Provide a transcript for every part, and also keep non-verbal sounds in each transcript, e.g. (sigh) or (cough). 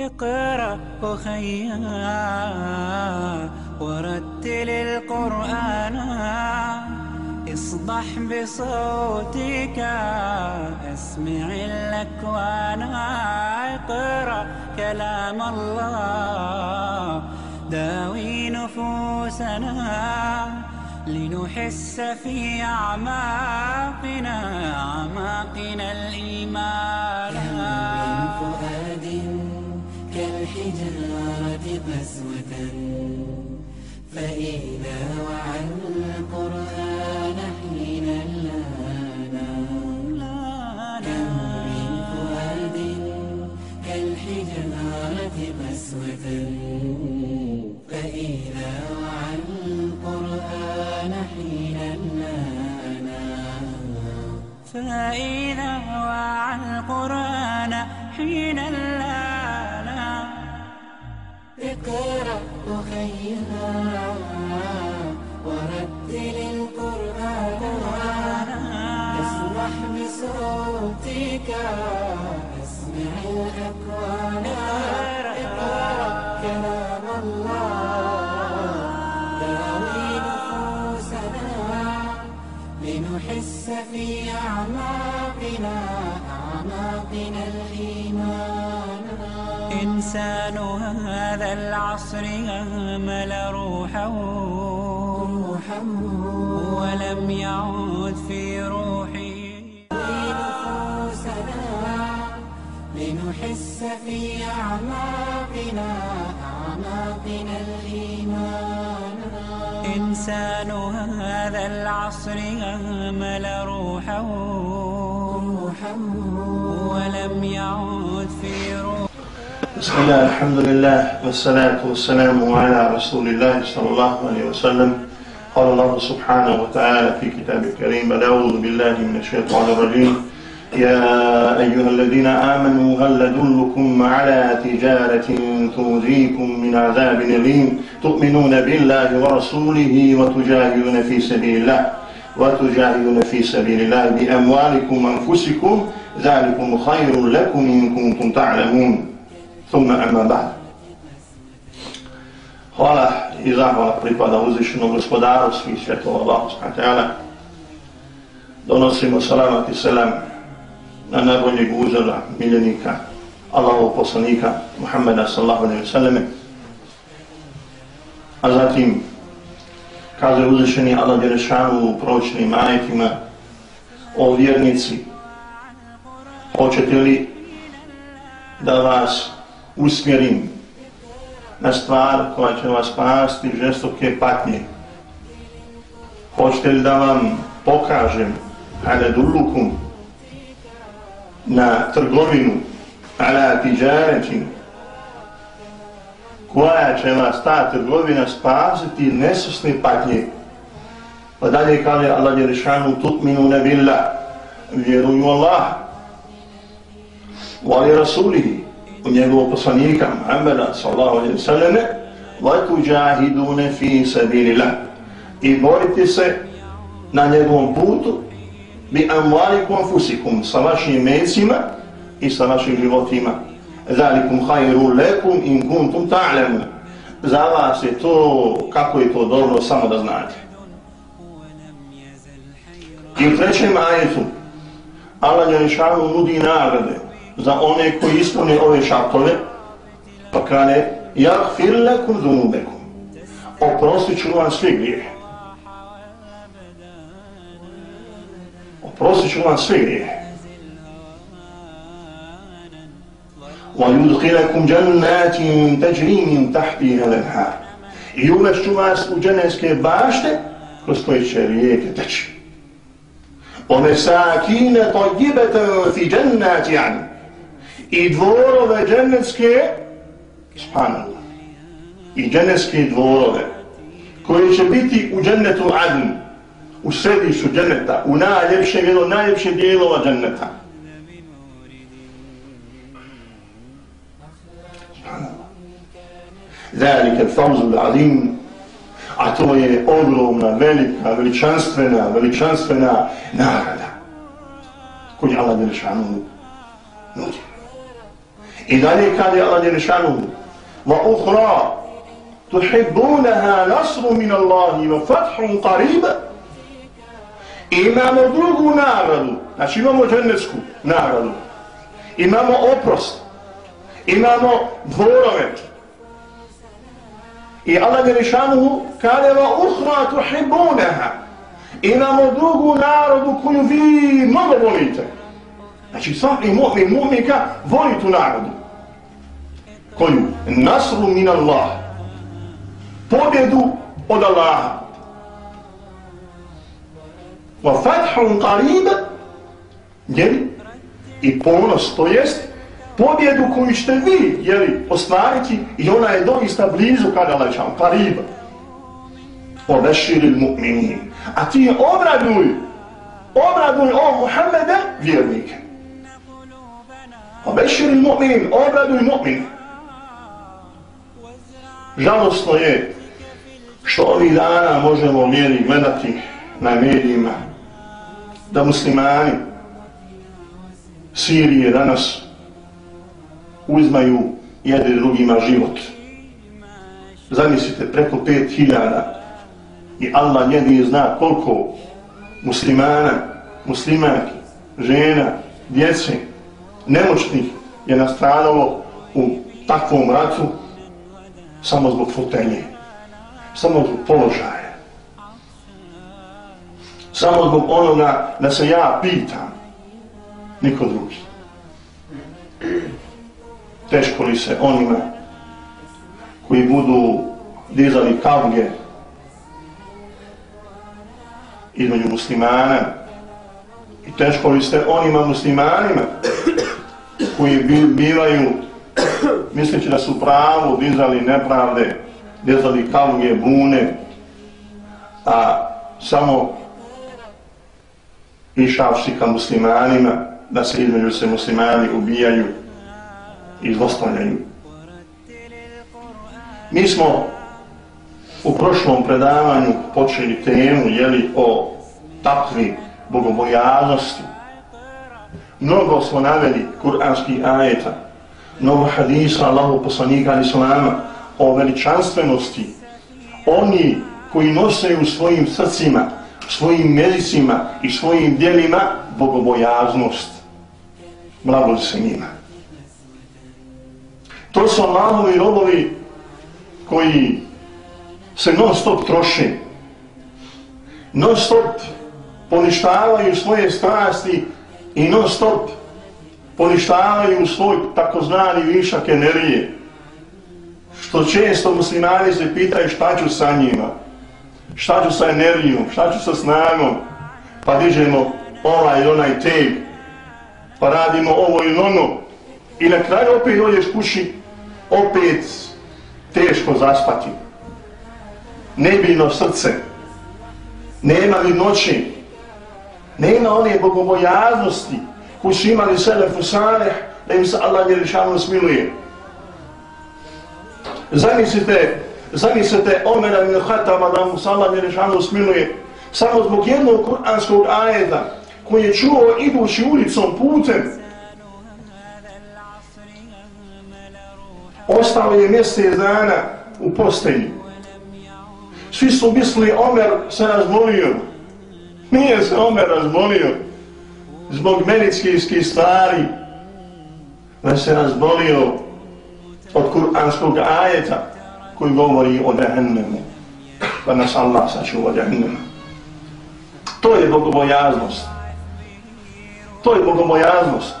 اقرأ أخيا ورتل القرآن. اصدح بصوتك أسمع الأكوان. اقرأ كلام الله داوي نفوسنا. لنحس في أعماقنا أعماقنا الإيمان. كالحجارة قسوة فإذا وعى القرآن حين لانا كم من فؤاد كالحجارة قسوة فإذا وعى القرآن حين لانا فإذا وعى القرآن حين لانا اقرأ أخيها ورتل القرآن اسمح بصوتك أسمع الأكوان إقرأ كلام الله داوي نفوسنا لنحس في أعماقنا أعماقنا الإيمان. إنسان هذا العصر أهمل روحه. ولم يعود في روحه. لنحس في أعماقنا أعماقنا الإيمان. إنسان هذا العصر أهمل روحه. ولم يعود في روحه. بسم الله الحمد لله والصلاة والسلام على رسول الله صلى الله عليه وسلم. قال الله سبحانه وتعالى في كتاب الكريم أعوذ بالله من الشيطان الرجيم. يا أيها الذين آمنوا هل أدلكم على تجارة تنجيكم من عذاب أليم؟ تؤمنون بالله ورسوله وتجاهدون في سبيل الله وتجاهدون في سبيل الله بأموالكم وأنفسكم. ذلكم خير لكم إن كنتم تعلمون. Thumma amma ba'd. Hvala i zahvala pripada uzvišenom gospodaru svih svjetova Allah s.a. Donosimo salamat i selam na najboljeg uzora, miljenika, Allahov poslanika, Muhammeda sallahu alaihi sallam. A zatim, kaže uzvišeni Allah Đerešanu u proročnim ajetima o vjernici, hoćete li da vas usmjerim na stvar koja će vas spasti žestoke patnje. Hoćete li da vam pokažem aledullukum na trgovinu ala tiđarećin koja će vas ta trgovina spasiti nesusne patnje. Pa dalje kaže Allah Jerišanu tutminu nebillah, vjeruju Allah vali rasulihi u njegovog poslanika Muhammeda sallahu alaihi sallam وَتُجَاهِدُونَ فِي سَبِيلِ اللَّهِ i borite se na njegovom putu bi amvalikum anfusikum sa vašim mecima i sa vašim životima zalikum khairu lakum in kuntum ta'lamun za vas je to kako je to dobro samo da znate i u trećem ajetu Allah je šanu nudi nagrade za one koji ispune ove šartove, pa kane, ja fir lekum zunubekum, oprostit ću vam sve grije. Oprostit ću vam sve grije. وَيُدْخِلَكُمْ جَنَّاتٍ تَجْرِي مِنْ تَحْتِهَا الْأَنْهَارِ I uvešću vas u dženevske bašte kroz koje će rijeke teći. وَمَسَاكِينَ طَيِّبَةً فِي جَنَّاتِ عَنِ i dvorove dženevske, subhanallah, i dženevske dvorove, koji će biti u džennetu Adn, u središu dženeta, u najljepšem, jedno najljepšem dijelova dženeta. Zalike fauzul azim, a to je ogromna, velika, veličanstvena, veličanstvena nagrada koju Allah Jelšanu nudi. I dalje kad je Allah Jerešanu wa uhra tuhibbunaha nasru min Allahi wa fathun qariba imamo drugu nagradu znači imamo džennetsku nagradu. Imamo oprost imamo dvorove. I Allah Jerešanu kada wa uhra tuhibbunaha. Imamo drugu narodu koju vi mnogo volite. Znači svaki mu'min mu'minka voli tu narodu koju? Nasru min Allah. Pobjedu od Allaha. Wa fathun qarib jeli? I ponos, to jest pobjedu koju ćete vi jeli, ostvariti i ona je doista blizu kada Allah čao, qarib. Obeširi mu'minin. A ti obraduj, obraduj o Muhammede vjernike. Obeširi mu'minin, obraduj mu'minin. Žalostno je što ovih dana možemo mjeri gledati na medijima da muslimani Sirije danas uzmaju jedni drugima život. Zamislite, preko pet hiljada i Allah jedni zna koliko muslimana, muslimanki, žena, djece, nemoćnih je nastradalo u takvom ratu samo zbog fotelje, samo zbog položaja, samo zbog onoga da se ja pitam, niko drugi. Teško li se onima koji budu dizali kavge između muslimana i teško li ste onima muslimanima koji bivaju misleći da su pravo dizali nepravde, dizali kaluje, bune, a samo išavši ka muslimanima, da se između se muslimani ubijaju i zlostavljaju. Mi smo u prošlom predavanju počeli temu, jeli, o takvi bogobojaznosti. Mnogo smo naveli kuranskih ajeta, mnogo hadisa Allahu poslanika ali salama o veličanstvenosti oni koji nose u svojim srcima, svojim mezicima i svojim dijelima bogobojaznost. Blago se njima. To su Allahovi robovi koji se non stop troše, non stop poništavaju svoje strasti i non stop poništavaju svoj takozvani višak energije. Što često muslimani se pitaju šta ću sa njima, šta ću sa energijom, šta ću sa snagom, pa dižemo ovaj ili onaj teg, pa radimo ovo ili ono, i na kraju opet dođeš kući, opet teško zaspati. Nebino srce, nema li noći, nema one bogobojaznosti, koji su imali selefu salih, da im se Allah Jerišanu smiluje. Zamislite, zamislite Omera ibn Khattaba da mu se Allah Jerišanu smiluje samo zbog jednog kuranskog ajeta koji je čuo idući ulicom putem. Ostao je mjesec dana u postelji. Svi su mislili Omer se razbolio. Nije se Omer razbolio zbog medicinskih stvari da se razbolio od kuranskog ajeta koji govori o dehennemu da pa nas Allah sačuva dehennemu to je bogobojaznost. To je bogobojaznost.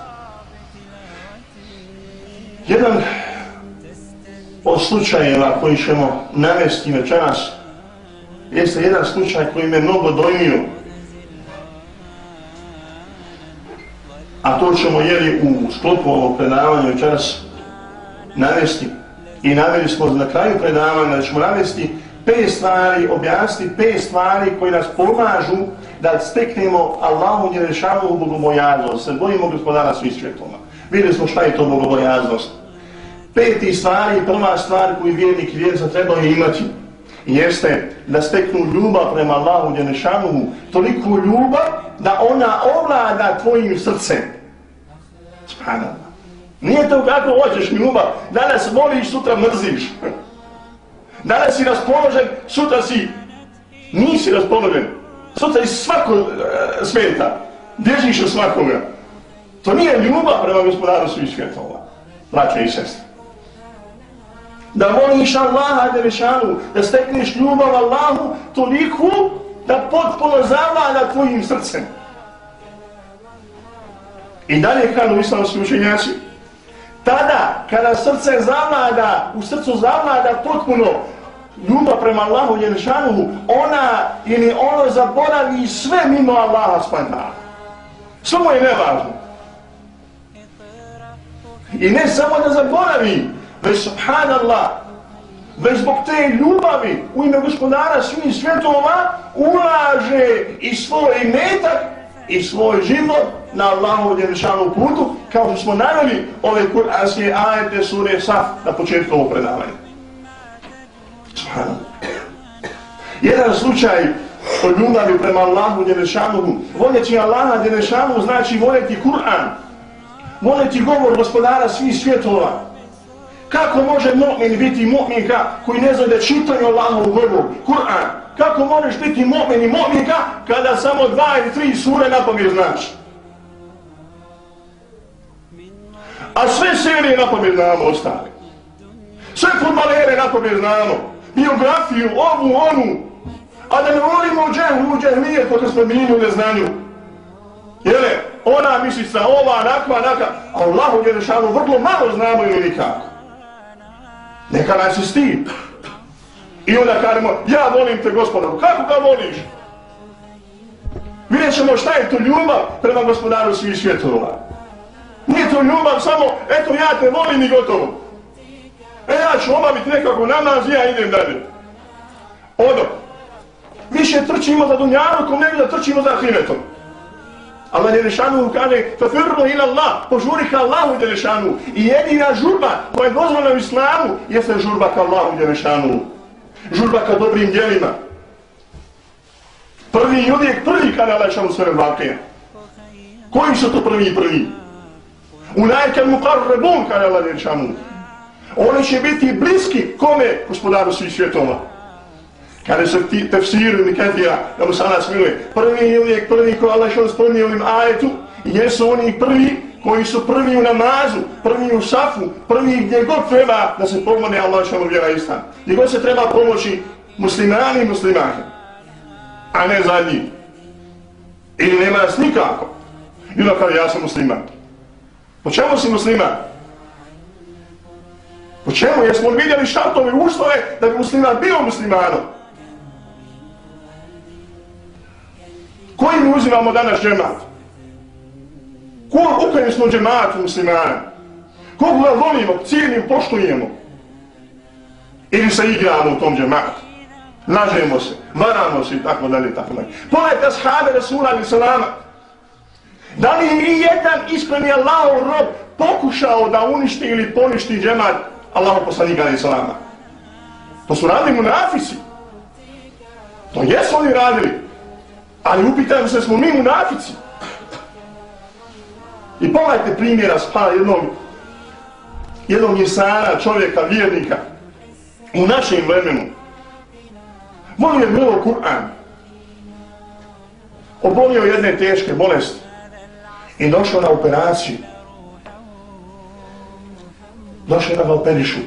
Jedan od slučajeva koji ćemo navesti večeras jeste jedan slučaj koji me mnogo dojmio. A to ćemo jeli u sklopu ovog predavanja večeras navesti i naveli smo na kraju predavanja da ćemo navesti pet stvari, objasniti pet stvari koji nas pomažu da steknemo Allahu njerešavu bogobojaznost, se bojimo gospodara svih svjetoma. Vidjeli smo šta je to bogobojaznost. Peti stvari, prva stvar koju vjernik i vjernica trebaju imati jeste da steknu ljubav prema Allahu Đenešanuhu, toliko ljubav da ona ovlada tvojim srcem. Subhanallah. Nije to kako hoćeš ljuba. Danas voliš, sutra mrziš. (laughs) Danas si raspoložen, sutra si nisi raspoložen. Sutra iz svako e, smeta. Držiš od svakoga. To nije ljubav prema gospodaru svih svjetova. Braće i sestre. Da voliš Allaha Derešanu, da stekneš ljubav Allahu toliku da potpuno zavlada tvojim srcem. I dalje kanu islamski učenjaci, tada kada srce zavlada, u srcu zavlada potpuno ljubav prema Allahu Jelšanu, ona ili ono zaboravi sve mimo Allaha spana. mu je nevažno. I ne samo da zaboravi, već subhanallah, već zbog te ljubavi u ime gospodara svih svjetova ulaže i svoj metak i svoj život na Allahov djelišanu putu, kao što smo naveli ove kuranske ajete sure Saf na početku ovog predavanja. Subhanallah. Jedan slučaj od ljubavi prema Allahu Đelešanuhu. Voljeći Allaha Đelešanuhu znači voljeti Kur'an. Voljeti govor gospodara svih svjetova. Kako može mu'min biti mu'minka koji ne zna da čitanje Allahovu govor, Kur'an? Kako možeš biti mu'min i mu'minka kada samo dva ili tri sure napomir znaš? A sve serije napomir znamo ostale. Sve futbalere napomir znamo. Biografiju, ovu, onu, A da ne volimo u džehlu, u džehlije, kako smo bili u neznanju. Jele, ona mislica, ova, nakva, nakva, a Allahu Đerešanu vrlo malo znamo ili nikako. Neka nas je stid. I onda kažemo, ja volim te gospodaru, kako ga voliš? Vidjet ćemo šta je to ljubav prema gospodaru svih svjetova. Nije to ljubav samo, eto ja te volim i gotovo. E ja ću obaviti nekako namaz i ja idem dalje. Odo, više trčimo za dunjavom, nego da trčimo za ahiretom. Allah je kaže, fafirno ila Allah, požuri ka Allahu je. I jedina žurba koja je dozvoljena u islamu, jeste žurba ka Allahu je. Žurba ka dobrim djelima. Prvi i uvijek prvi kada Allah šanu sve vakija. Koji su to prvi i prvi? Unajka mu karrebun kada Allah je. Oni će biti bliski kome gospodaru svih svjetova. Kada se ti tefsiru mi kathira, da mu sada smiluje, prvi je uvijek prvi ko Allah što spomnio ovim ajetu, jesu oni prvi koji su prvi u namazu, prvi u safu, prvi gdje god treba da se pomogne Allah što mu vjera istan. Gdje god se treba pomoći muslimani i muslimani, a ne zadnji. Ili nema nas nikako. Ili kada ja sam musliman. Po čemu si musliman? Po čemu? Jesmo vidjeli šartove uslove da bi musliman bio muslimanom? Koji mi uzimamo danas džemat? Ko u kojem smo džematu muslimana? Koga ga volimo, cijenimo, poštujemo? Ili se igramo u tom džematu? Lažemo se, varamo se i tako dalje, tako dalje. Pogledajte shabe Rasula ali salama. Da li je jedan iskreni Allahov rob pokušao da uništi ili poništi džemat Allahov poslanika ali salama? To su radili munafisi. To jesu oni radili. Ali upitaju se smo mi munafici. I pogledajte primjera spa jednog, jednog jesana, čovjeka, vjernika u našem vremenu. Volio je mnogo Kur'an. Obolio jedne teške bolesti i došao na operaciju. Došao na operišu.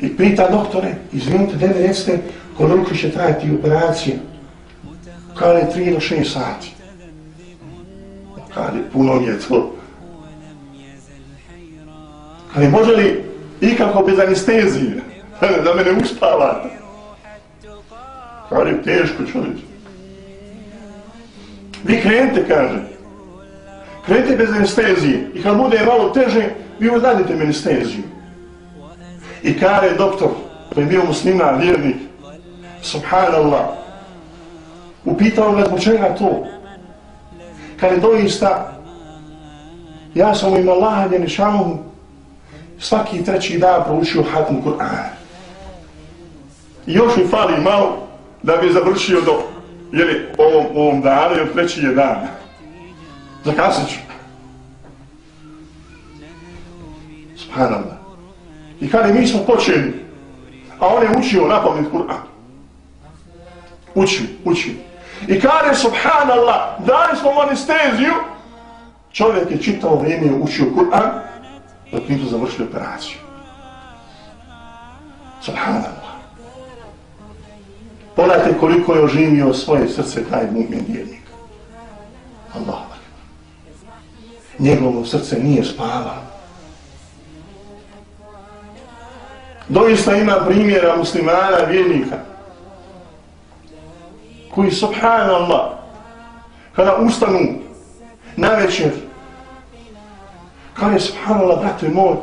I pita doktore, izvinite, da recite koliko će trajati operacija? Kale, 3 do 6 sati. Kale, puno je to. Kale, može li ikako bez anestezije? (laughs) da me ne uspavate. Kale, teško čovječe. Vi krenite, kaže. Krenite bez anestezije. I kad bude malo teže, vi uznadite anesteziju. I kare doktor, koji je bio muslima, vjernik, subhanallah, upitao ga zbog čega to. Kare doista, ja sam u ime Allaha Ljenišanu svaki treći dan proučio hatmu Kur'an. Još mi fali malo da bi završio do jeli, ovom, ovom danu, jer treći je dan. Zakasnit ću. Subhanallah. I kada mi smo počeli, a on je učio na pamet Kur'an. Učio, učio. I kada je subhanallah, dali smo mu anesteziju, čovjek je čitao vrijeme učio Kur'an, dok nisu završili operaciju. Subhanallah. Pogledajte koliko je oživio svoje srce taj mu'min vjernik. Allah. Njegovo srce nije spavalo. Doista ima primjera muslimana vjernika koji subhanallah kada ustanu na večer kada subhanallah brate moj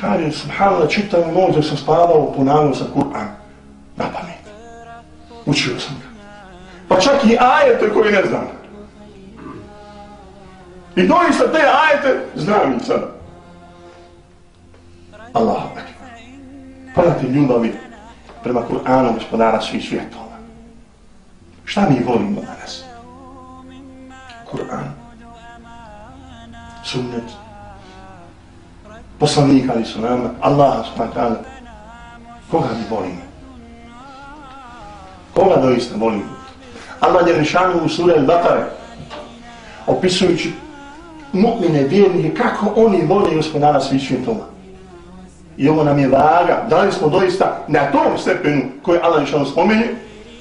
kada subhanallah čitav noć da sam spavao ponavljao sa Kur'an na pamet. Učio sam ga. Pa čak i ajete koji ne znam. I doista te ajete znam i sada Allah Pogledajte ljubavi prema Kur'anu gospodara svih svjetova. Šta mi volimo danas? Kur'an. Sunnet. Poslanika ali su nama. Allah subhanahu Koga mi volimo? Koga doista volimo? Allah je rešanu u sura Al-Bakare opisujući mu'mine vjernike kako oni vole gospodara svih svjetova I ovo nam je vaga. Da li smo doista na tom stepenu koji Allah išao spomenje,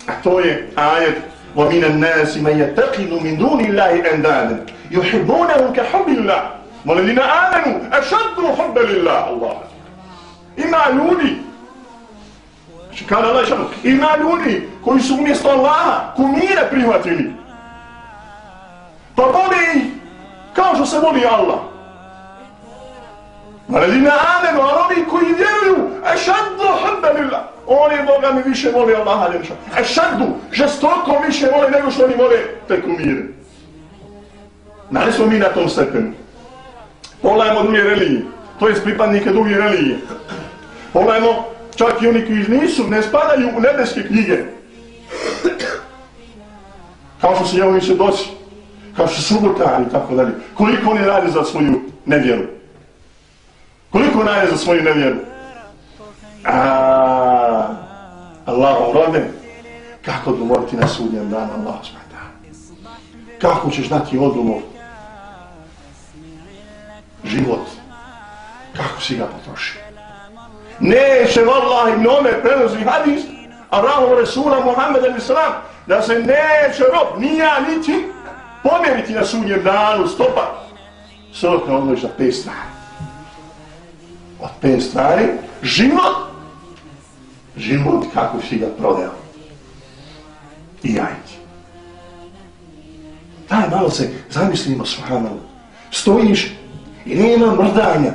a to je ajet وَمِنَ النَّاسِ مَنْ يَتَقِدُ مِنْ دُونِ اللَّهِ أَنْدَادًا يُحِبُّونَهُمْ كَحُبِّ اللَّهِ وَلَذِينَ آمَنُوا أَشَدُّ حُبَّ لِلَّهِ Allah. Ima ljudi Kada Allah išao, ima ljudi koji su umjesto Allaha kumire prihvatili. Pa voli ih kao što se voli Allah. Valedina amenu, ali oni koji vjeruju, ešaddu hudda lillah. Oni Boga mi više voli Allaha ljepša. Ešaddu, žestoko više voli nego što oni vole te kumire. Nali smo mi na tom stepenu. Pogledajmo druge religije, to je pripadnike druge religije. Pogledajmo čak i oni koji nisu, ne spadaju u nebeske knjige. Kao što su jevovi svjedoci, kao što su subotari i tako dalje. Koliko oni radi za svoju nevjeru toliko naje za svoju nevjeru? A, Allahom roden, kako odgovoriti na sudnjem danu Allah smeta? Kako ćeš dati odgovor? Život. Kako si ga potrošio? Neće vallaha, ibn Omer prenosi hadis, a rahom Resula Muhammed al-Islam, da se neće rob, ni ja, ni ti, pomjeriti na sudnjem danu, stopa. Sve odloži za pet strana od pet stvari, život, život kako si ga prodao. I jajci. Daj malo se, zamislimo svano, stojiš i nema mrdanja.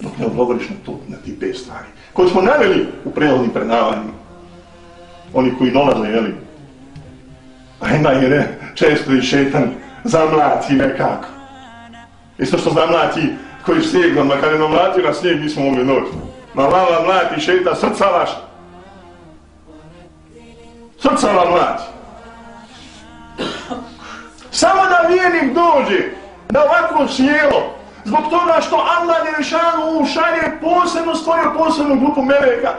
Dok ne odgovoriš na, to, na ti pet stvari. Koje smo naveli u prehodnim predavanjima. Oni koji dolaze, jeli? A ima i ne, često i šetan zamlati nekako. Isto što zamlati koji snijeg, nam, kad je nam mlati na snijeg, nismo mogli doći. Ma lava mlati, šeta, srca vaš. Srca vam mlati. Samo da vijenik dođe na ovakvo sjelo, zbog toga što Allah je rešano u šalje posebno stvorio posebnu grupu meleka,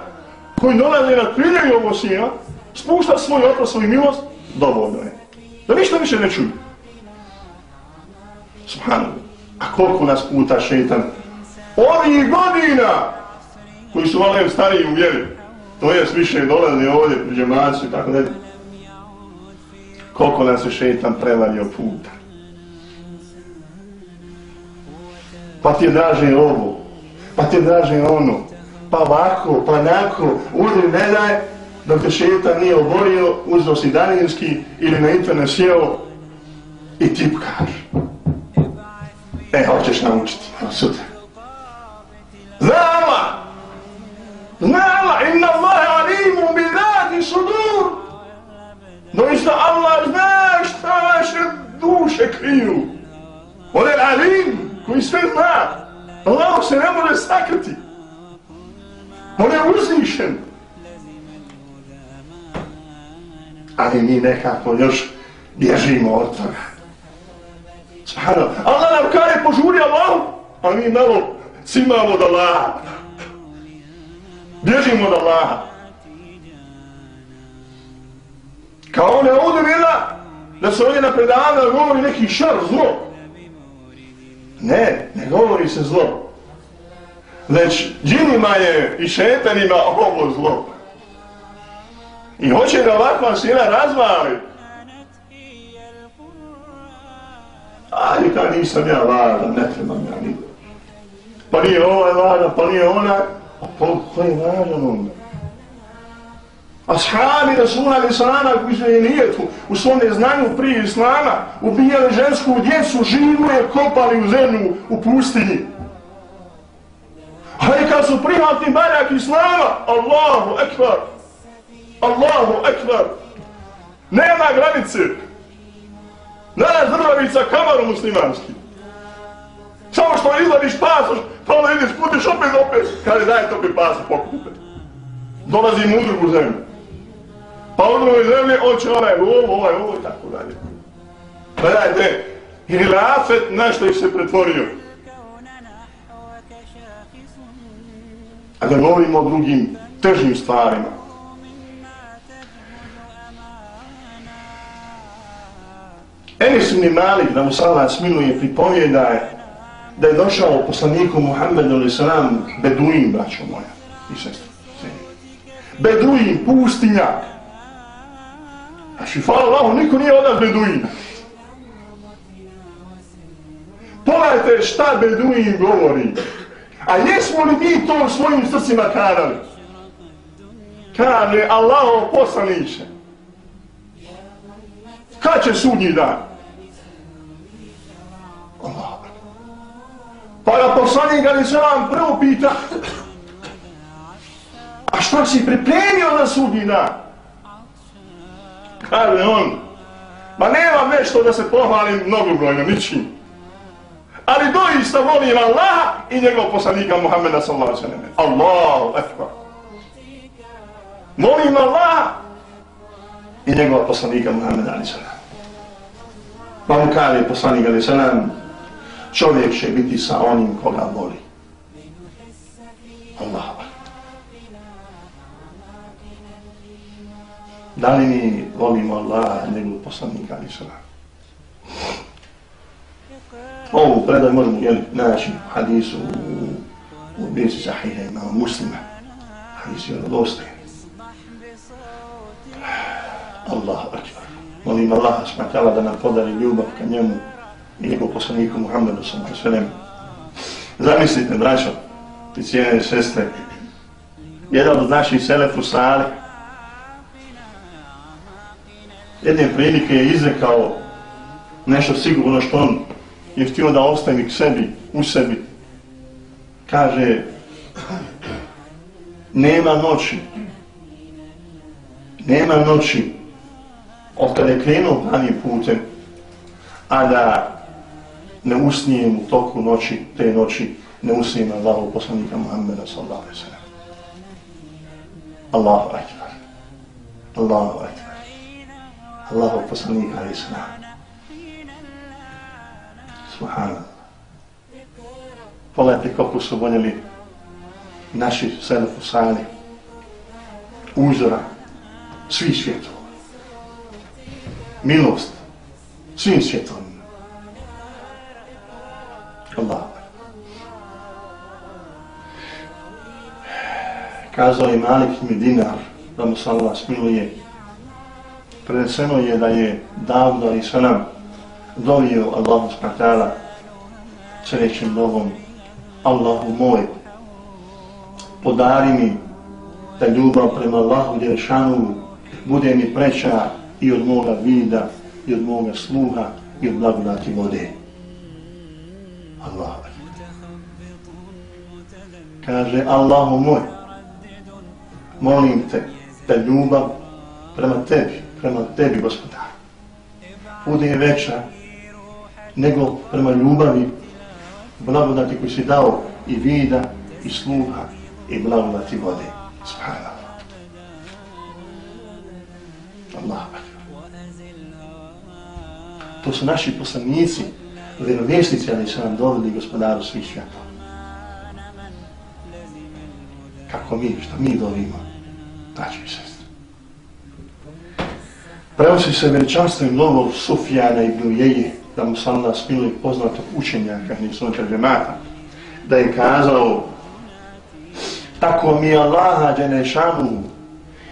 koji dolaze na priljevi ovo sjela, spušta svoj oprost, svoj milost, dovoljno je. Da ništa više ne čuju. Subhanallah. A koliko nas puta šetan? Ovih godina koji su valim stariji u vjeri, to je više dolazi ovdje pri džemaciju i tako dalje. Koliko nas je šetan prevario puta? Pa ti je draže ovo, pa ti je draže ono, pa ovako, pa nako, udri ne daj, dok te šetan nije oborio, uzao si daninski ili na internet sjeo i tipkaš. E, hoćeš naučiti, evo sutra. Znala! Znala! Inna Allahe alimu bi dati sudur! Doista Allah zna šta vaše duše kriju. On je alim koji sve zna. Allah se ne može sakriti. On je uznišen. Ali mi nekako još bježimo od toga. Subhanallah. Allah nam kare požuri Allah, a mi malo cimamo od Allaha. Bježimo od Allaha. Kao ne ovdje bila da se ovdje na predavna govori neki šar, zlo. Ne, ne govori se zlo. Već džinima je i šetanima ovo zlo. I hoće da ovakva sila razvaliti Ali kad nisam ja važan, ne trebam ja ni. Pa nije ovaj važan, pa nije onaj. A po, ko je važan onda? Ashabi Rasula ili Salama koji su nijetu u svom neznanju prije Islama ubijali žensku djecu, živu je kopali u zemlju u pustinji. Ali kad su prihvatni barak Islama, Allahu ekvar, Allahu ekvar, nema granice. Danas državica kamaru muslimanski. Samo što izvadiš pasoš, pa onda ideš, putiš opet, opet. Kaže, daj to bi pasoš pokupe. Dolazim u drugu zemlju. Pa u drugoj zemlji, oće onaj ovo, ovaj, ovo, tako dalje. Gledajte, hilafet nešto ih se pretvorio. A da govorimo o drugim težnim stvarima. Enes ibn Malik, da mu sada smiluje, pripovjeda je da je došao poslaniku Muhammedu ili sallam Beduin, braćo moja i sestra. Beduin, pustinjak. Znači, hvala Allahu, niko nije od nas Beduin. Pogledajte šta Beduin govori. A jesmo li mi to svojim srcima kadali? Kaže, Allaho poslaniće. Kad će sudnji dan? Allah. Pa ga poslanik ali se vam prvo pita A šta si pripremio na sudnji dan? Kaže on Ma nemam nešto da se pohvalim mnogobrojno, ničim. Ali doista volim Allaha i njegov poslanika Muhammeda sallallahu sallam. Allahu ekbar. Molim Allaha i njegov poslanika Muhammeda sallam. Pa mu kaže poslanik ali sallam, čovjek će biti sa onim koga voli. Allah. Da li mi volimo Allah nego poslanika ali sallam? Ovu predaj možemo jeli, naći u hadisu u, u bisi sahiha imama muslima. Hadis je radostaje. Allah akbar. Molim Allah smakala da nam podari ljubav ka njemu i njegov poslaniku Muhammedu sam svem. Zamislite, braćo, i cijene sestre, jedan od naših selefu sali, jedne prilike je izrekao nešto sigurno što on je htio da ostavi k sebi, u sebi. Kaže, nema noći, nema noći, od kada je krenuo putem, a da ne usnijem u toku noći, te noći, ne usnijem Allahu poslanika Muhammeda sallallahu alaihi sallam. Allahu akbar. Allahu akbar. Allahu poslanika alaihi sallam. Subhanallah. Pogledajte koliko su voljeli naši selefu sali, uzora, svih svjetova. Milost, svim svjetovima. Allah. Kazao je Malik Medinar, da mu sam Allah smiluje, preneseno je da je davno i sa nam dovio Allahu spratala srećim dovom Allahu moj podari mi da ljubav prema Allahu Đeršanu bude mi preća i od moga vida i od moga sluha i od blagodati vode. Allah. Kaže Allahu moj molim te da ljubav prema tebi, prema tebi gospodar bude veća nego prema ljubavi, blagodati koji si dao i vida, i sluha, i blagodati vode. Subhanallah. Allah. To su naši poslanici, vjerovjesnici, ali su nam doveli gospodaru svih svijeta. Kako mi, što mi dovimo, braći i sestri. Prenosi se veličanstvenim novom Sufjana ibn Ujeje, da mu sam nas bili poznatog učenjaka, ni sunčar džemata, da je kazao tako mi Allaha Đenešanu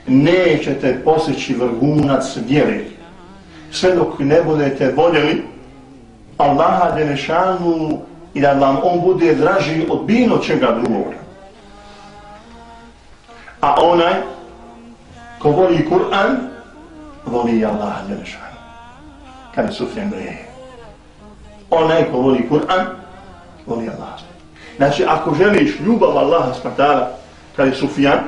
nećete posjeći vrhunac vjere sve dok ne budete voljeli Allaha Đelešanu i da vam on bude draži od bilo čega drugog. A onaj ko voli Kur'an voli Allaha Đelešanu. Kad je Sufjan breje. Onaj ko voli Kur'an voli Allaha Znači, ako želiš ljubav Allaha spatala, kad je Sufjan,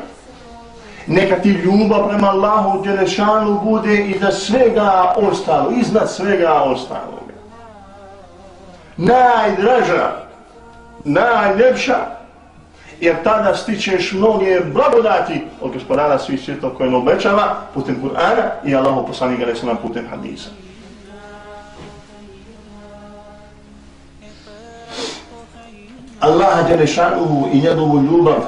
neka ti ljubav prema Allahu Đelešanu bude i da svega ostalo, iznad svega ostalo. Najdraža, najljepša, jer tada stičeš mnoge blagodati od gospodara svih svjetov koje nam obećava putem Kur'ana i Allahu poslani ga nam putem hadisa. Allaha Đelešanu i njegovu ljubav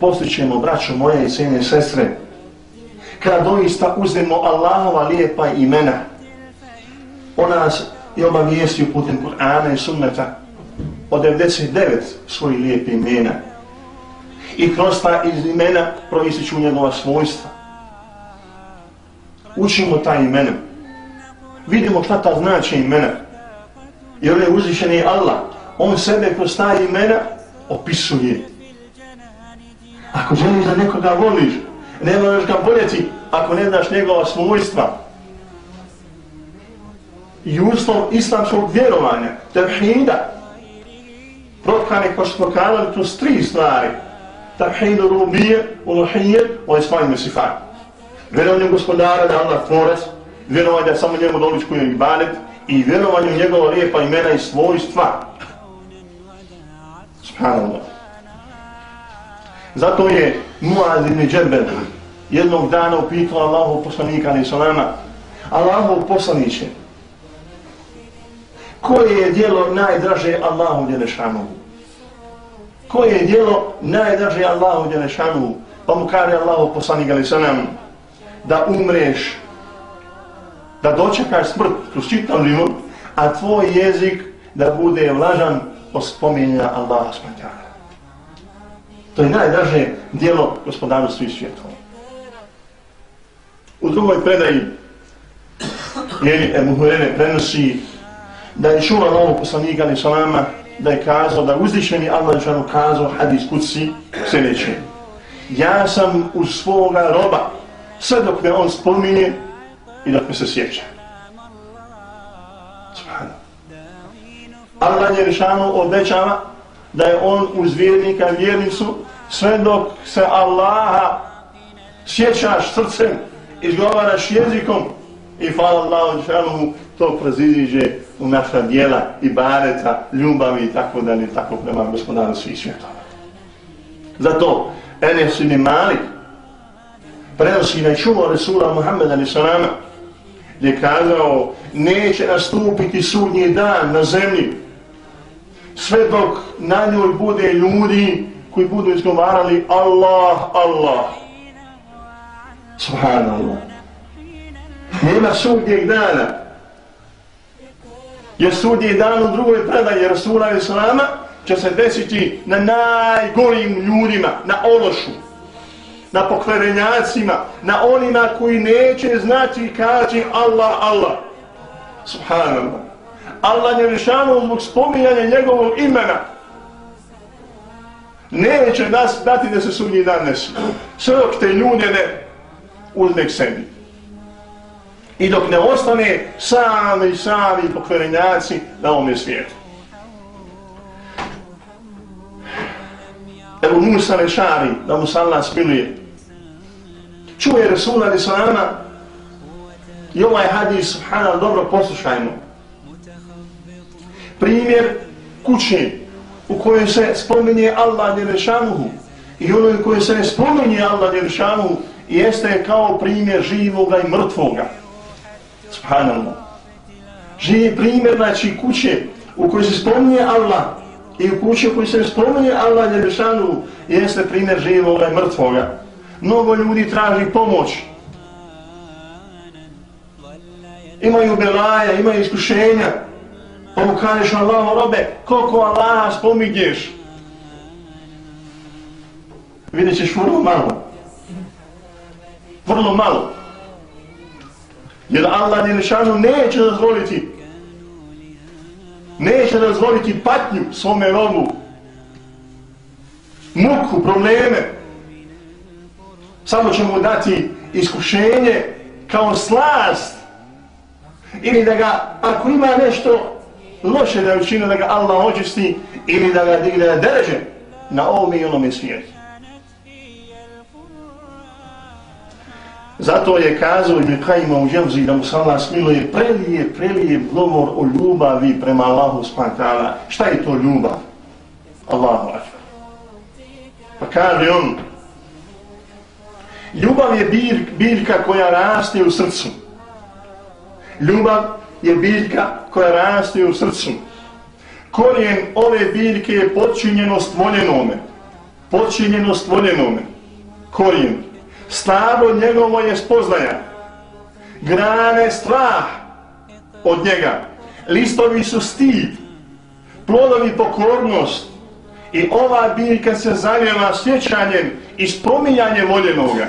postićemo, braćo moje i sene sestre, kada doista uzmemo Allahova lijepa imena, ona nas i obavijestio putem Kur'ana i sunneta o 99 svojih lijepih imena. I kroz ta imena provistiću njegova svojstva. Učimo ta imena. Vidimo šta ta znači imena. Jer je uzvišeni Allah. On sebe kroz ta imena opisuje. Ako želiš da nekoga voliš, ne možeš ga voljeti ako ne znaš njegova svojstva. I uslov islamskog vjerovanja, tevhida, protkane kao što smo kazali, tu su tri stvari. Tevhidu rubije, uluhije, o ismajim sifat. Vjerovanje gospodara da Allah tvorac, vjerovanje da samo njemu doličkuje ibadet i vjerovanje njegova lijepa imena i svojstva. Subhanallah. Zato je Muaz ibn Džebel jednog dana upitao Allahu poslanika ali salama Allahov poslaniće koje je dijelo najdraže Allahu Đelešanu koje je dijelo najdraže Allahu Đelešanu pa mu kare Allahu poslanik ali salam da umreš da dočekaš smrt kroz čitav život a tvoj jezik da bude vlažan od spominja Allaha smatjana To je najdraže dijelo gospodaru svih svijetom. U drugoj predaji je Ebu Hurene prenosi da je čuo novu poslanika ali salama da je kazao da uzdišeni Allah žanu kazao hadis kuci sljedeće. Ja sam uz svoga roba sve dok me on spominje i dok me se sjeća. Allah je rešano obećava da je on uz vjernika vjernicu sve dok se Allaha sjećaš srcem, izgovaraš jezikom i hvala Allahu šanu to prozidiže u naša dijela i bareta, ljubavi i tako da ne tako prema gospodaru svih svjetova. Zato Enes ibn Malik prenosi na čuvo Resula Muhammeda ali salama gdje je kazao neće nastupiti sudnji dan na zemlji sve dok na njoj bude ljudi koji budu izgovarali Allah, Allah. Subhanallah. Nema sudnjeg dana. Je sudnji dan u drugoj predaji Rasula Islama će se desiti na najgorim ljudima, na ološu, na pokverenjacima, na onima koji neće znati kaži Allah, Allah. Subhanallah. Allah je rešano zbog spominjanja njegovog imena. Neće nas dati da se sudnji dan nesu. Sve dok te ljude ne uzme k sebi. I dok ne ostane sami, sami pokvarenjaci na ovome svijetu. Evo Musa Lešari, da mu Allah smiluje. Čuje Resula ali Salama i ovaj hadis, subhanal, dobro poslušajmo primjer kuće u kojoj se spominje Allah Đelešanuhu i ono u kojoj se ne spominje Allah Đelešanuhu jeste kao primjer živoga i mrtvoga. Subhanallah. Živi primjer, znači kuće u kojoj se spominje Allah i u kuće u kojoj se spominje Allah Ljebešanu jeste primjer živoga ovaj, i mrtvoga. Mnogo ljudi traži pomoć. Imaju belaja, imaju iskušenja. Pa mu kažeš Allaho robe, koliko Allaha spominješ? Vidjet ćeš vrlo malo. Vrlo malo. Jer Allah Jelešanu neće dozvoliti. Neće dozvoliti patnju svome robu. Muku, probleme. Samo će mu dati iskušenje kao slast. Ili da ga, ako ima nešto loše da učinu, da ga Allah očisti ili da ga digne da na ovom i onome svijetu. Zato je kazao Ibn Kajima u Džemzi da mu se Allah smiluje prelije, prelije govor o ljubavi prema Allahu spantala. Šta je to ljubav? Allahu akbar. Pa kaže on, ljubav je bir, biljka koja raste u srcu. Ljubav je biljka koja raste u srcu. Korijen ove biljke je počinjenost voljenome. Počinjenost voljenome. Korijen. Stado njegovo je spoznaja. Grane strah od njega. Listovi su stid. Plodovi pokornost. I ova biljka se zaljeva sjećanjem i spominjanjem voljenoga.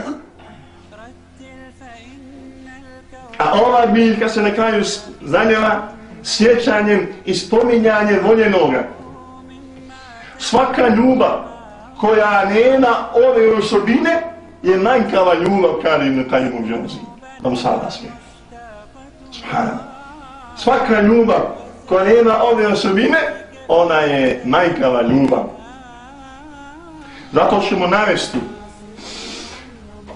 A ova biljka se na kraju zaljeva sjećanjem i spominjanjem voljenoga. Svaka ljubav koja nema ove osobine, je manjkava ljubav kada im taj u džozi. Da mu sada smije. Subhanallah. Svaka ljubav koja nema ove osobine, ona je manjkava ljubav. Zato ćemo navesti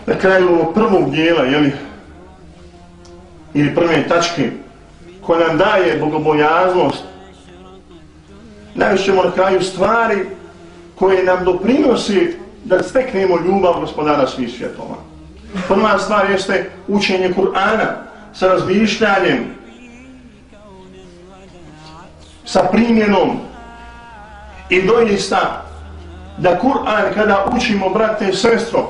na kraju prvog dijela, jeli, ili prve tačke, koja nam daje bogobojaznost, navesti na kraju stvari koje nam doprinosi da steknemo ljubav gospodara svih svjetova. Prva stvar jeste učenje Kur'ana sa razmišljanjem, sa primjenom i doista da Kur'an kada učimo, brate i sestro,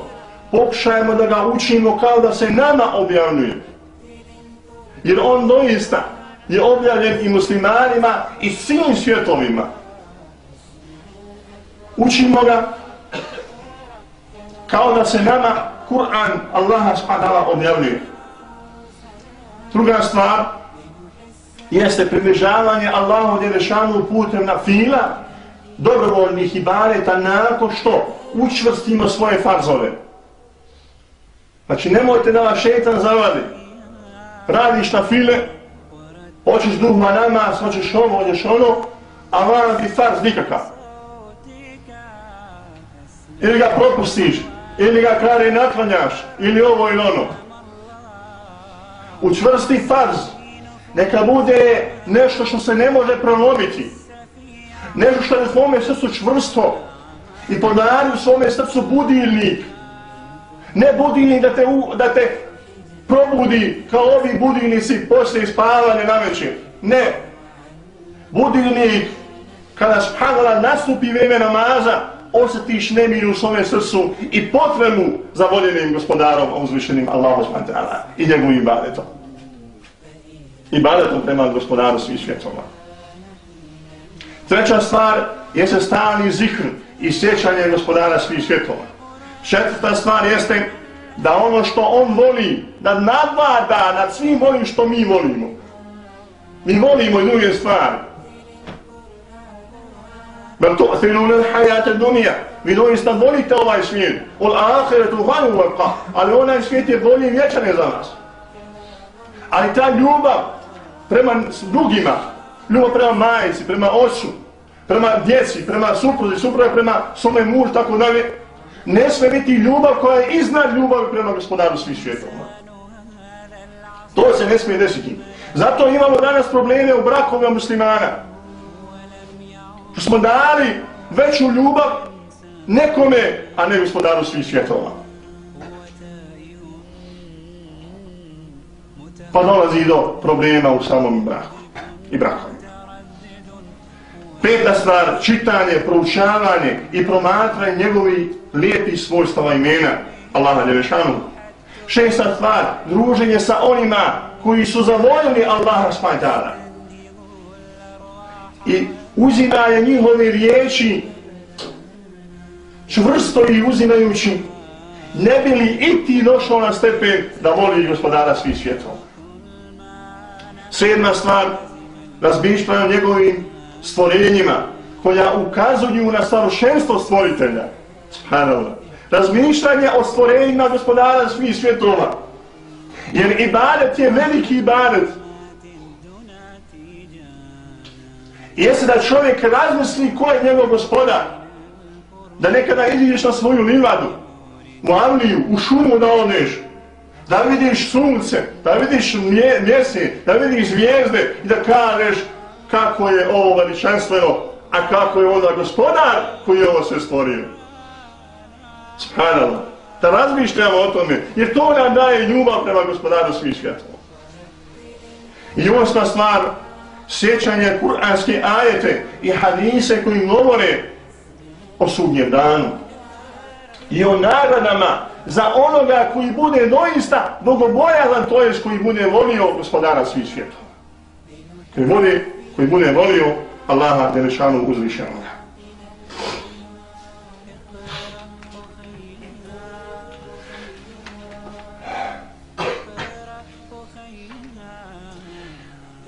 pokušajmo da ga učimo kao da se nama objavljuje. Jer on doista je objavljen i muslimanima i svim svjetovima. Učimo ga kao da se nama Kur'an Allaha spadala objavljuje. Druga stvar jeste približavanje Allahu djelešanu putem na fila dobrovoljnih ibareta nakon što učvrstimo svoje farzove. Znači nemojte da vas šetan zavadi. Radiš na file, hoćeš duhma namaz, hoćeš ovo, hoćeš ono, a vam ti farz nikakav. Ili ga propustiš, ili ga kare naklanjaš, ili ovo ili ono. Učvrsti farz, neka bude nešto što se ne može prolomiti. Nešto što je u svome srcu čvrsto i podari u svome srcu budilnik. Ne budilnik da te, u, da te probudi kao ovi budilnici poslije spavanja na večer. Ne. Budilnik kada subhanallah nastupi vreme namaza, osjetiš nemir u svome srcu i potrebu za voljenim gospodarom, uzvišenim Allahom s.w.t. i njegovim ibadetom. Ibadetom prema gospodaru svih svjetova. Treća stvar jeste stalni zikr i sjećanje gospodara svih svjetova. Četvrta stvar jeste da ono što on voli, da nadvada nad svim onim što mi volimo. Mi volimo i druge stvari. Bel tu'thiruna al-hayata ad-dunya. Vi doista volite ovaj svijet. Ul ahiretu hanu wal Ali onaj svijet je bolji vječan za nas. Ali ta ljubav prema drugima, ljubav prema majici, prema ocu, prema djeci, prema supruzi, supruzi prema svome mužu, tako dalje, ne sve biti ljubav koja je iznad ljubavi prema gospodaru svih svjetova. To se ne smije desiti. Zato imamo danas probleme u brakovima muslimana smo dali veću ljubav nekome, a ne gospodaru svih svjetova. Pa dolazi do problema u samom braku. i brakovima. Peta stvar, čitanje, proučavanje i promatranje njegovih lijepih svojstava imena Allaha Ljevešanu. Šesta stvar, druženje sa onima koji su zavoljeni Allaha Spajtara. I uzimanje njihove riječi čvrsto i uzimajući ne bi li i ti došao na stepen da voli gospodara svih svjetova. Sedma stvar, razmišljanje o njegovim stvorenjima koja ukazuju na savršenstvo stvoritelja. Subhanallah. Razmišljanje o stvorenjima gospodara svih svjetova. Jer ibadet je veliki ibadet. Jeste da čovjek razmisli ko je njegov gospodar. Da nekada ideš na svoju livadu, u Avliju, u šumu da odeš, da vidiš sunce, da vidiš mjese, da vidiš zvijezde i da kažeš kako je ovo veličanstveno, a kako je onda gospodar koji je ovo sve stvorio. Subhanallah. Da razmišljamo o tome, jer to nam daje ljubav prema gospodaru svih svjetova. I osma stvar, sjećanja kuranske ajete i hadise koji govore o sudnjem danu i o nagradama za onoga koji bude doista bogobojazan, to je koji bude volio gospodara svih svjetova. Koji bude koji bude volio Allaha Đelešanu uzvišenoga.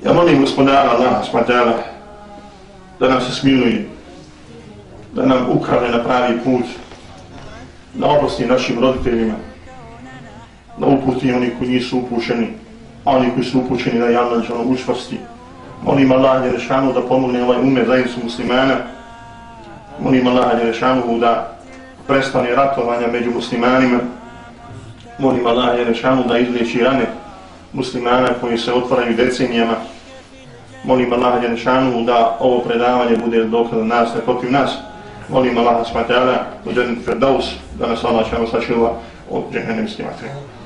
Ja molim gospodara Allah smatala da nam se smiluje, da nam ukrade na pravi put, da oprosti našim roditeljima, da uputi oni koji nisu upušeni, oni koji su upućeni da javno će ono učvrsti, Molim Allah Jerešanu da pomogne ovaj ume zajednicu muslimana. Molim Allah Jerešanu da prestane ratovanja među muslimanima. Molim Allah Jerešanu da izliječi rane muslimana koji se otvaraju decenijama. Molim Allaha Jerešanu da ovo predavanje bude dokada nas, ne protiv nas. Molim Allaha Smatala, u Džennet Ferdaus, da nas Allah šano sačuva od džehennemske materije.